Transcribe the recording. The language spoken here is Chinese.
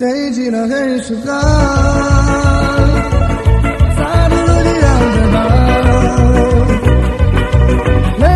değil ne